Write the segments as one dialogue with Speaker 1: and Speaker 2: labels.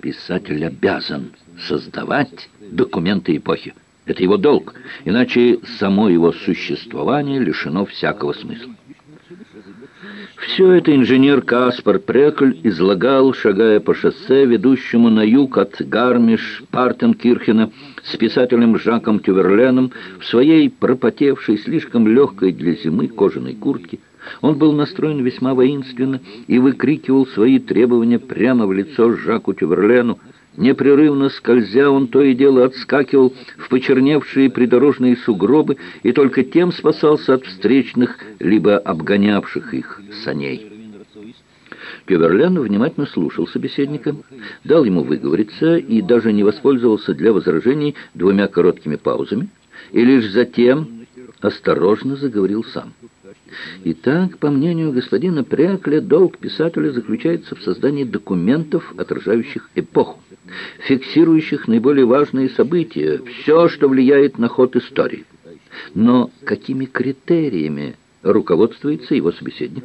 Speaker 1: Писатель обязан создавать документы эпохи. Это его долг, иначе само его существование лишено всякого смысла. Все это инженер Каспар Прекль излагал, шагая по шоссе, ведущему на юг от Гармиш-Партенкирхена, с писателем Жаком Тюверленом в своей пропотевшей, слишком легкой для зимы кожаной куртке. Он был настроен весьма воинственно и выкрикивал свои требования прямо в лицо Жаку Тюверлену, Непрерывно скользя, он то и дело отскакивал в почерневшие придорожные сугробы и только тем спасался от встречных, либо обгонявших их саней. Кюверлен внимательно слушал собеседника, дал ему выговориться и даже не воспользовался для возражений двумя короткими паузами, и лишь затем осторожно заговорил сам. Итак, по мнению господина Прякля, долг писателя заключается в создании документов, отражающих эпоху, фиксирующих наиболее важные события, все, что влияет на ход истории. Но какими критериями руководствуется его собеседник?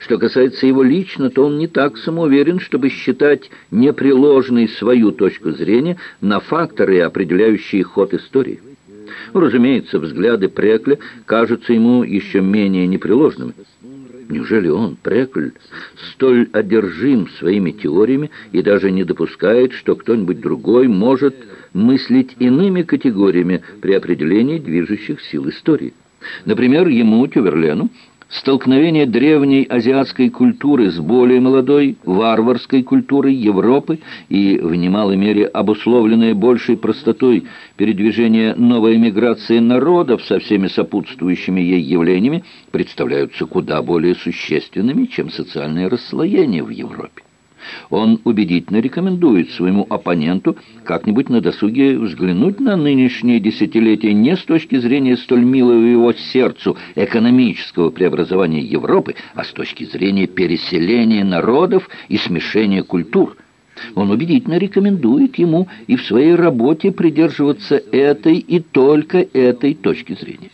Speaker 1: Что касается его лично, то он не так самоуверен, чтобы считать непреложной свою точку зрения на факторы, определяющие ход истории. Ну, разумеется, взгляды Прекля кажутся ему еще менее непреложными. Неужели он, Прекль, столь одержим своими теориями и даже не допускает, что кто-нибудь другой может мыслить иными категориями при определении движущих сил истории? Например, ему, Тюверлену, Столкновение древней азиатской культуры с более молодой варварской культурой Европы и в немалой мере обусловленное большей простотой передвижения новой миграции народов со всеми сопутствующими ей явлениями представляются куда более существенными, чем социальное расслоение в Европе. Он убедительно рекомендует своему оппоненту как-нибудь на досуге взглянуть на нынешнее десятилетие не с точки зрения столь милого его сердцу экономического преобразования Европы, а с точки зрения переселения народов и смешения культур. Он убедительно рекомендует ему и в своей работе придерживаться этой и только этой точки зрения.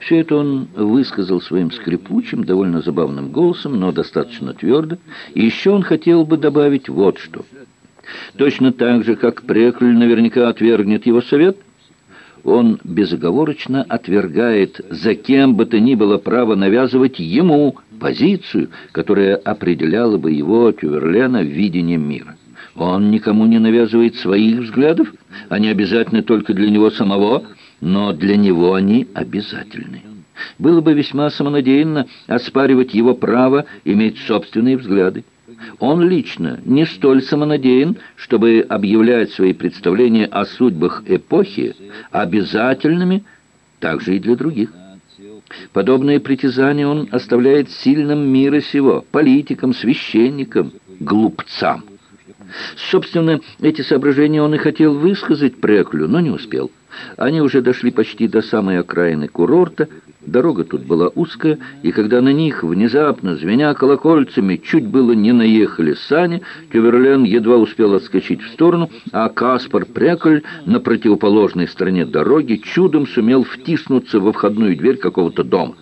Speaker 1: Все это он высказал своим скрипучим, довольно забавным голосом, но достаточно твердо. И еще он хотел бы добавить вот что. Точно так же, как Прекль наверняка отвергнет его совет, он безоговорочно отвергает за кем бы то ни было право навязывать ему позицию, которая определяла бы его, Тюверлена, видением мира. Он никому не навязывает своих взглядов, они обязательны только для него самого, но для него они обязательны. Было бы весьма самонадеянно оспаривать его право иметь собственные взгляды. Он лично не столь самонадеян, чтобы объявлять свои представления о судьбах эпохи обязательными также и для других. Подобные притязания он оставляет сильным мира сего, политикам, священникам, глупцам. Собственно, эти соображения он и хотел высказать Преклю, но не успел. Они уже дошли почти до самой окраины курорта. Дорога тут была узкая, и когда на них, внезапно, звеня колокольцами, чуть было не наехали сани, Кюверлен едва успел отскочить в сторону, а Каспар Прекль на противоположной стороне дороги чудом сумел втиснуться во входную дверь какого-то дома.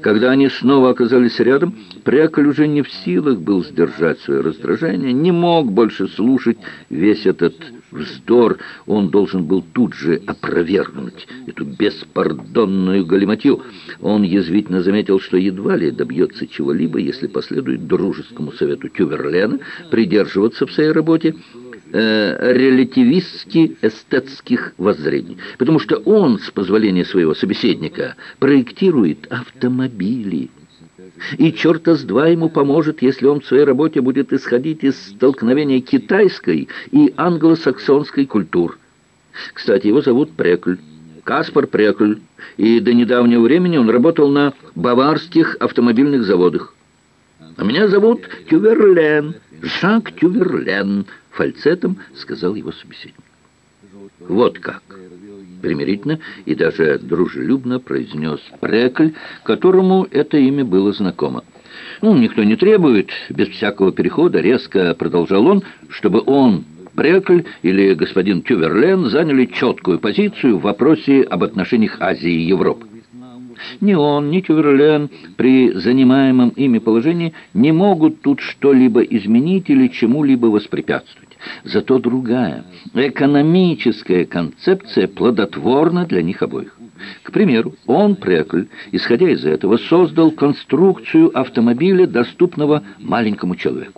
Speaker 1: Когда они снова оказались рядом, Пряколь уже не в силах был сдержать свое раздражение, не мог больше слушать весь этот вздор. Он должен был тут же опровергнуть эту беспардонную галиматью. Он язвительно заметил, что едва ли добьется чего-либо, если последует дружескому совету Тюверлена придерживаться в своей работе э, релятивистски-эстетских воззрений. Потому что он, с позволения своего собеседника, проектирует автомобили. И черта с два ему поможет, если он в своей работе будет исходить из столкновения китайской и англосаксонской культур. Кстати, его зовут Прекль. Каспар Прекль, и до недавнего времени он работал на баварских автомобильных заводах. А меня зовут Тюверлен, Жак Тюверлен, фальцетом сказал его собеседник. Вот как. Примирительно и даже дружелюбно произнес Прекль, которому это имя было знакомо. «Ну, никто не требует, без всякого перехода, резко продолжал он, чтобы он, Прекль или господин Тюверлен заняли четкую позицию в вопросе об отношениях Азии и Европы. Ни он, ни Тюверлен при занимаемом ими положении не могут тут что-либо изменить или чему-либо воспрепятствовать. Зато другая, экономическая концепция плодотворна для них обоих. К примеру, он, Прекль, исходя из этого, создал конструкцию автомобиля, доступного маленькому человеку.